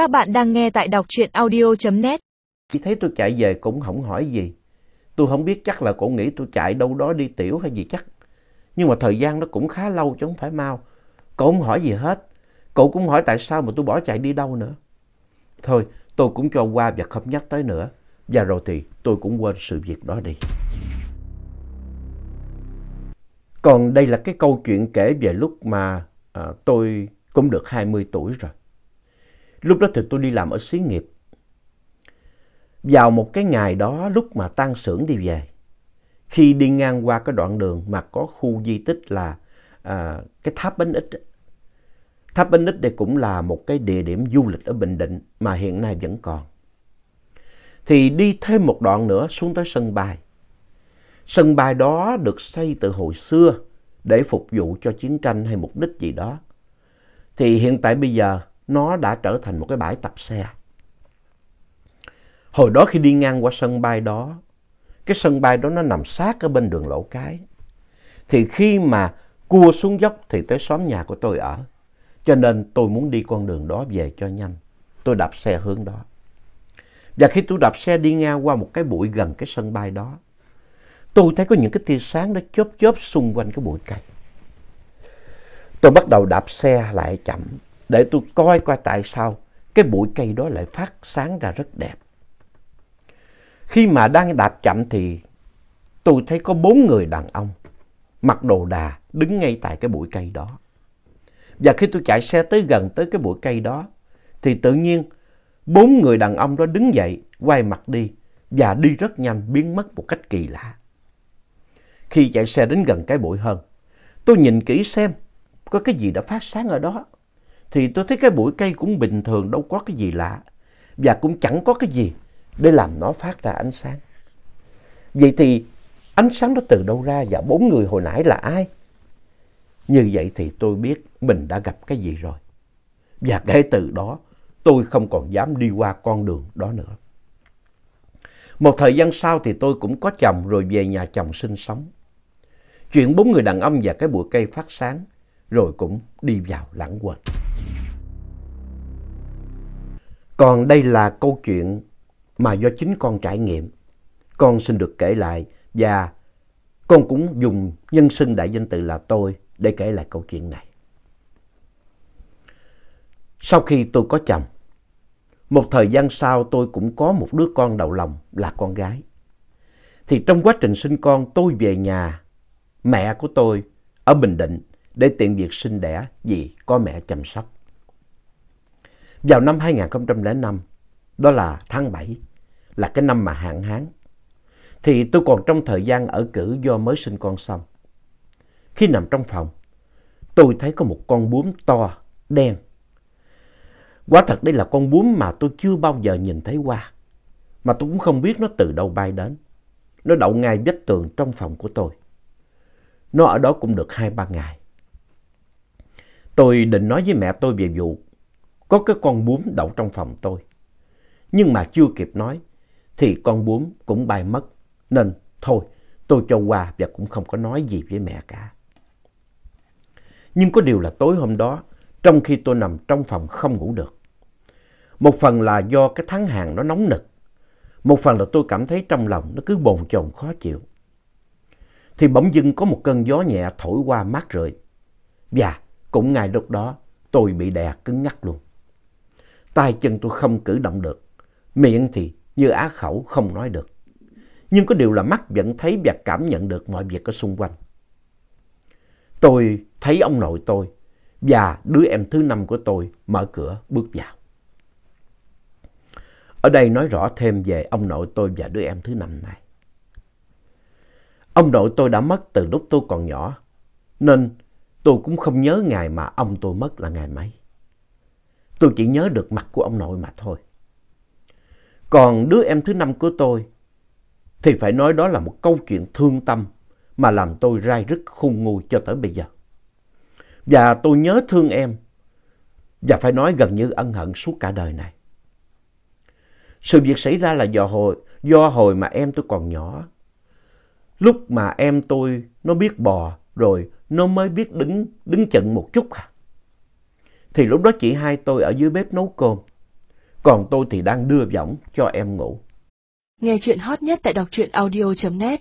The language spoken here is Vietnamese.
Các bạn đang nghe tại đọc truyện audio.net. chỉ thấy tôi chạy về cũng không hỏi gì. Tôi không biết chắc là cổ nghĩ tôi chạy đâu đó đi tiểu hay gì chắc. Nhưng mà thời gian nó cũng khá lâu chứ không phải mau. Cậu không hỏi gì hết. Cậu cũng hỏi tại sao mà tôi bỏ chạy đi đâu nữa. Thôi, tôi cũng cho qua và không nhắc tới nữa. Và rồi thì tôi cũng quên sự việc đó đi. Còn đây là cái câu chuyện kể về lúc mà à, tôi cũng được 20 tuổi rồi. Lúc đó thì tôi đi làm ở xí nghiệp. Vào một cái ngày đó lúc mà tan xưởng đi về, khi đi ngang qua cái đoạn đường mà có khu di tích là à, cái tháp Bến Ích. Tháp Bến Ích đây cũng là một cái địa điểm du lịch ở Bình Định mà hiện nay vẫn còn. Thì đi thêm một đoạn nữa xuống tới sân bay. Sân bay đó được xây từ hồi xưa để phục vụ cho chiến tranh hay mục đích gì đó. Thì hiện tại bây giờ nó đã trở thành một cái bãi tập xe. Hồi đó khi đi ngang qua sân bay đó, cái sân bay đó nó nằm sát ở bên đường lỗ cái. Thì khi mà cua xuống dốc thì tới xóm nhà của tôi ở. Cho nên tôi muốn đi con đường đó về cho nhanh. Tôi đạp xe hướng đó. Và khi tôi đạp xe đi ngang qua một cái bụi gần cái sân bay đó, tôi thấy có những cái tia sáng nó chớp chớp xung quanh cái bụi cây. Tôi bắt đầu đạp xe lại chậm để tôi coi coi tại sao cái bụi cây đó lại phát sáng ra rất đẹp. Khi mà đang đạp chậm thì tôi thấy có bốn người đàn ông mặc đồ đà đứng ngay tại cái bụi cây đó. Và khi tôi chạy xe tới gần tới cái bụi cây đó thì tự nhiên bốn người đàn ông đó đứng dậy quay mặt đi và đi rất nhanh biến mất một cách kỳ lạ. Khi chạy xe đến gần cái bụi hơn, tôi nhìn kỹ xem có cái gì đã phát sáng ở đó. Thì tôi thấy cái bụi cây cũng bình thường, đâu có cái gì lạ. Và cũng chẳng có cái gì để làm nó phát ra ánh sáng. Vậy thì ánh sáng đó từ đâu ra và bốn người hồi nãy là ai? Như vậy thì tôi biết mình đã gặp cái gì rồi. Và kể từ đó tôi không còn dám đi qua con đường đó nữa. Một thời gian sau thì tôi cũng có chồng rồi về nhà chồng sinh sống. Chuyện bốn người đàn ông và cái bụi cây phát sáng rồi cũng đi vào lãng quên. Còn đây là câu chuyện mà do chính con trải nghiệm. Con xin được kể lại và con cũng dùng nhân xưng đại danh từ là tôi để kể lại câu chuyện này. Sau khi tôi có chồng, một thời gian sau tôi cũng có một đứa con đầu lòng là con gái. Thì trong quá trình sinh con tôi về nhà mẹ của tôi ở Bình Định để tiện việc sinh đẻ vì có mẹ chăm sóc. Vào năm 2005, đó là tháng 7, là cái năm mà hạn hán, thì tôi còn trong thời gian ở cử do mới sinh con xong. Khi nằm trong phòng, tôi thấy có một con bướm to, đen. Quả thật đây là con bướm mà tôi chưa bao giờ nhìn thấy qua, mà tôi cũng không biết nó từ đâu bay đến. Nó đậu ngay vách tường trong phòng của tôi. Nó ở đó cũng được hai ba ngày. Tôi định nói với mẹ tôi về vụ có cái con bướm đậu trong phòng tôi. Nhưng mà chưa kịp nói, thì con bướm cũng bay mất. Nên thôi, tôi cho qua và cũng không có nói gì với mẹ cả. Nhưng có điều là tối hôm đó, trong khi tôi nằm trong phòng không ngủ được. Một phần là do cái tháng hàng nó nóng nực. Một phần là tôi cảm thấy trong lòng nó cứ bồn chồn khó chịu. Thì bỗng dưng có một cơn gió nhẹ thổi qua mát rượi. Và cũng ngay lúc đó, tôi bị đè cứng ngắc luôn tay chân tôi không cử động được, miệng thì như á khẩu không nói được. Nhưng có điều là mắt vẫn thấy và cảm nhận được mọi việc ở xung quanh. Tôi thấy ông nội tôi và đứa em thứ năm của tôi mở cửa bước vào. Ở đây nói rõ thêm về ông nội tôi và đứa em thứ năm này. Ông nội tôi đã mất từ lúc tôi còn nhỏ, nên tôi cũng không nhớ ngày mà ông tôi mất là ngày mấy. Tôi chỉ nhớ được mặt của ông nội mà thôi. Còn đứa em thứ năm của tôi thì phải nói đó là một câu chuyện thương tâm mà làm tôi rai rứt khung ngu cho tới bây giờ. Và tôi nhớ thương em và phải nói gần như ân hận suốt cả đời này. Sự việc xảy ra là do hồi, do hồi mà em tôi còn nhỏ. Lúc mà em tôi nó biết bò rồi nó mới biết đứng, đứng chận một chút à. Thì lúc đó chị hai tôi ở dưới bếp nấu cơm. còn tôi thì đang đưa võng cho em ngủ. Nghe chuyện hot nhất tại đọc truyện audio.net